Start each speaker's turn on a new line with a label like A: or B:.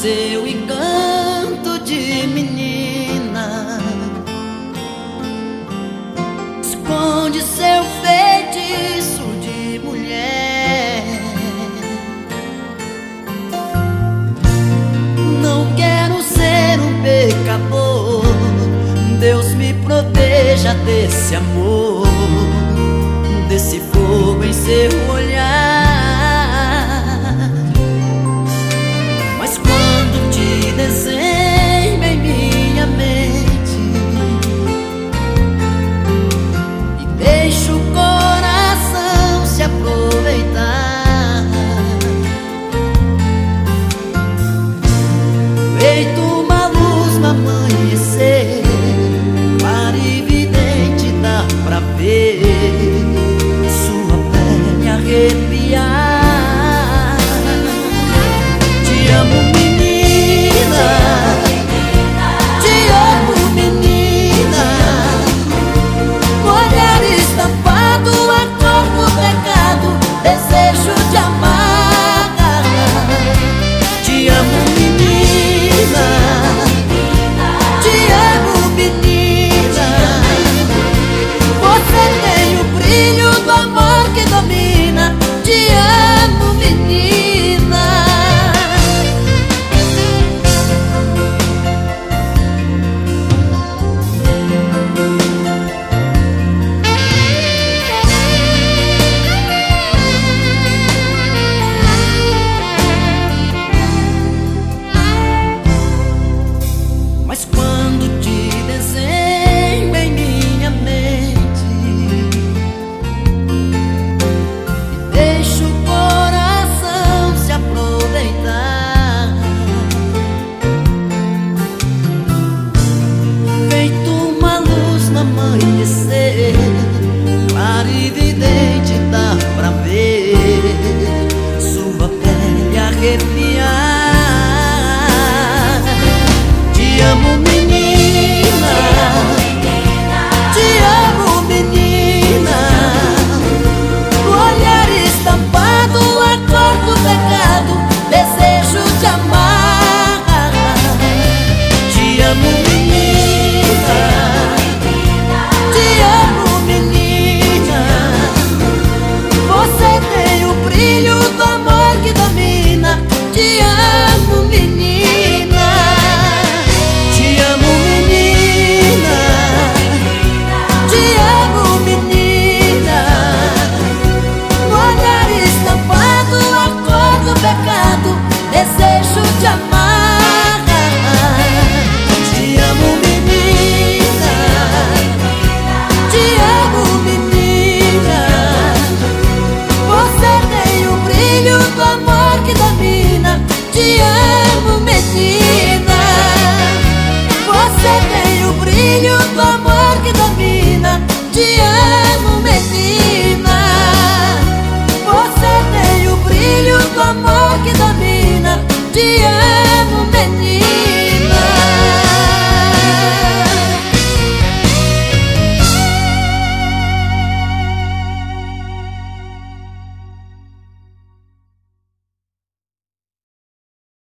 A: seu encanto de menina. Esconde seu feitiço de mulher. Não quero ser um pecador. Deus me proteja desse amor.